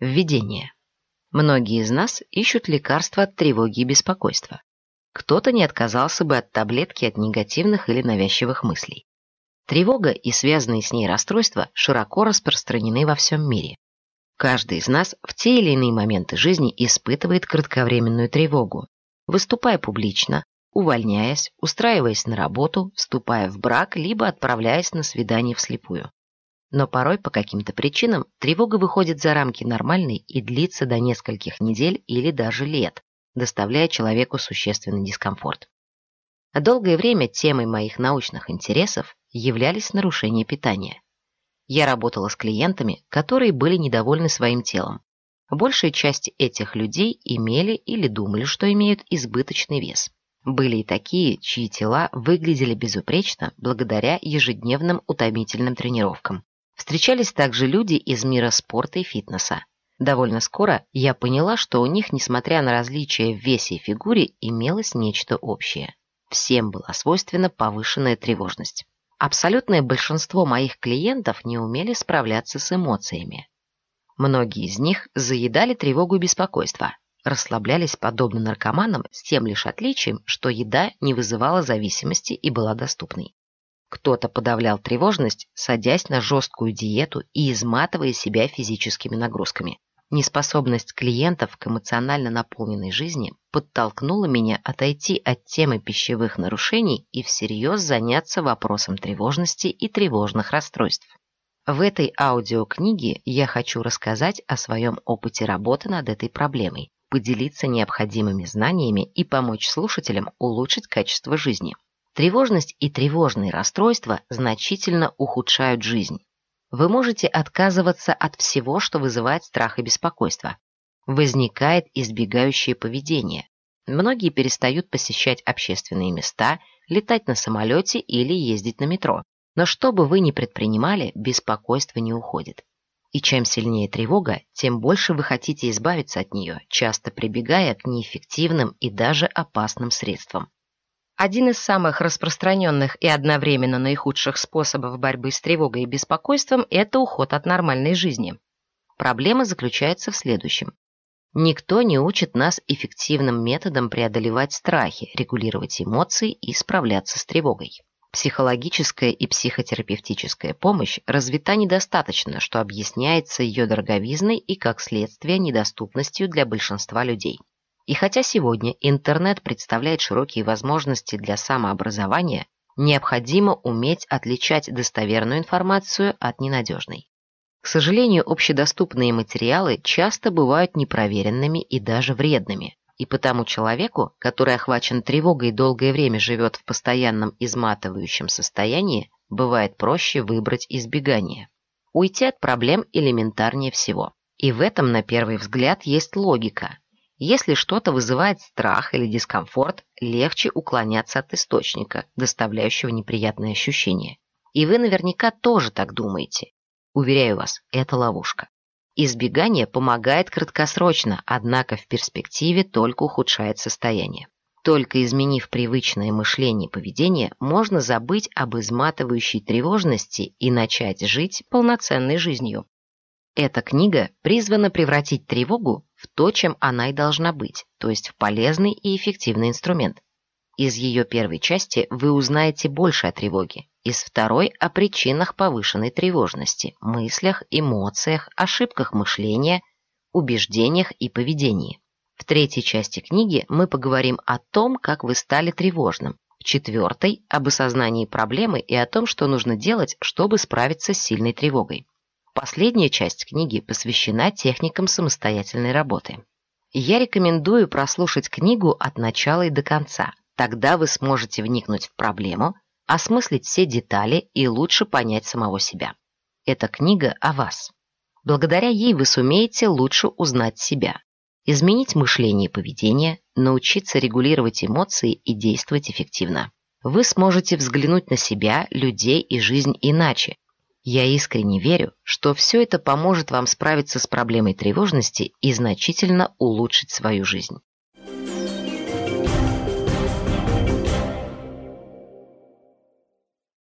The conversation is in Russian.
Введение. Многие из нас ищут лекарства от тревоги и беспокойства. Кто-то не отказался бы от таблетки от негативных или навязчивых мыслей. Тревога и связанные с ней расстройства широко распространены во всем мире. Каждый из нас в те или иные моменты жизни испытывает кратковременную тревогу, выступая публично, увольняясь, устраиваясь на работу, вступая в брак, либо отправляясь на свидание вслепую. Но порой по каким-то причинам тревога выходит за рамки нормальной и длится до нескольких недель или даже лет, доставляя человеку существенный дискомфорт. Долгое время темой моих научных интересов являлись нарушения питания. Я работала с клиентами, которые были недовольны своим телом. Большая часть этих людей имели или думали, что имеют избыточный вес. Были и такие, чьи тела выглядели безупречно благодаря ежедневным утомительным тренировкам. Встречались также люди из мира спорта и фитнеса. Довольно скоро я поняла, что у них, несмотря на различия в весе и фигуре, имелось нечто общее. Всем была свойственна повышенная тревожность. Абсолютное большинство моих клиентов не умели справляться с эмоциями. Многие из них заедали тревогу и беспокойство, расслаблялись подобно наркоманам с тем лишь отличием, что еда не вызывала зависимости и была доступной. Кто-то подавлял тревожность, садясь на жесткую диету и изматывая себя физическими нагрузками. Неспособность клиентов к эмоционально наполненной жизни подтолкнула меня отойти от темы пищевых нарушений и всерьез заняться вопросом тревожности и тревожных расстройств. В этой аудиокниге я хочу рассказать о своем опыте работы над этой проблемой, поделиться необходимыми знаниями и помочь слушателям улучшить качество жизни. Тревожность и тревожные расстройства значительно ухудшают жизнь. Вы можете отказываться от всего, что вызывает страх и беспокойство. Возникает избегающее поведение. Многие перестают посещать общественные места, летать на самолете или ездить на метро. Но что бы вы ни предпринимали, беспокойство не уходит. И чем сильнее тревога, тем больше вы хотите избавиться от нее, часто прибегая к неэффективным и даже опасным средствам. Один из самых распространенных и одновременно наихудших способов борьбы с тревогой и беспокойством – это уход от нормальной жизни. Проблема заключается в следующем. Никто не учит нас эффективным методом преодолевать страхи, регулировать эмоции и справляться с тревогой. Психологическая и психотерапевтическая помощь развита недостаточно, что объясняется ее дороговизной и, как следствие, недоступностью для большинства людей. И хотя сегодня интернет представляет широкие возможности для самообразования, необходимо уметь отличать достоверную информацию от ненадежной. К сожалению, общедоступные материалы часто бывают непроверенными и даже вредными, и потому человеку, который охвачен тревогой и долгое время живет в постоянном изматывающем состоянии, бывает проще выбрать избегание. Уйти от проблем элементарнее всего. И в этом, на первый взгляд, есть логика – если что-то вызывает страх или дискомфорт, легче уклоняться от источника, доставляющего неприятные ощущения. И вы наверняка тоже так думаете. Уверяю вас, это ловушка. Избегание помогает краткосрочно, однако в перспективе только ухудшает состояние. Только изменив привычное мышление и поведение, можно забыть об изматывающей тревожности и начать жить полноценной жизнью. Эта книга призвана превратить тревогу в то, чем она и должна быть, то есть в полезный и эффективный инструмент. Из ее первой части вы узнаете больше о тревоге, из второй – о причинах повышенной тревожности, мыслях, эмоциях, ошибках мышления, убеждениях и поведении. В третьей части книги мы поговорим о том, как вы стали тревожным, в четвертой – об осознании проблемы и о том, что нужно делать, чтобы справиться с сильной тревогой. Последняя часть книги посвящена техникам самостоятельной работы. Я рекомендую прослушать книгу от начала и до конца. Тогда вы сможете вникнуть в проблему, осмыслить все детали и лучше понять самого себя. Эта книга о вас. Благодаря ей вы сумеете лучше узнать себя, изменить мышление и поведение, научиться регулировать эмоции и действовать эффективно. Вы сможете взглянуть на себя, людей и жизнь иначе, я искренне верю, что все это поможет вам справиться с проблемой тревожности и значительно улучшить свою жизнь.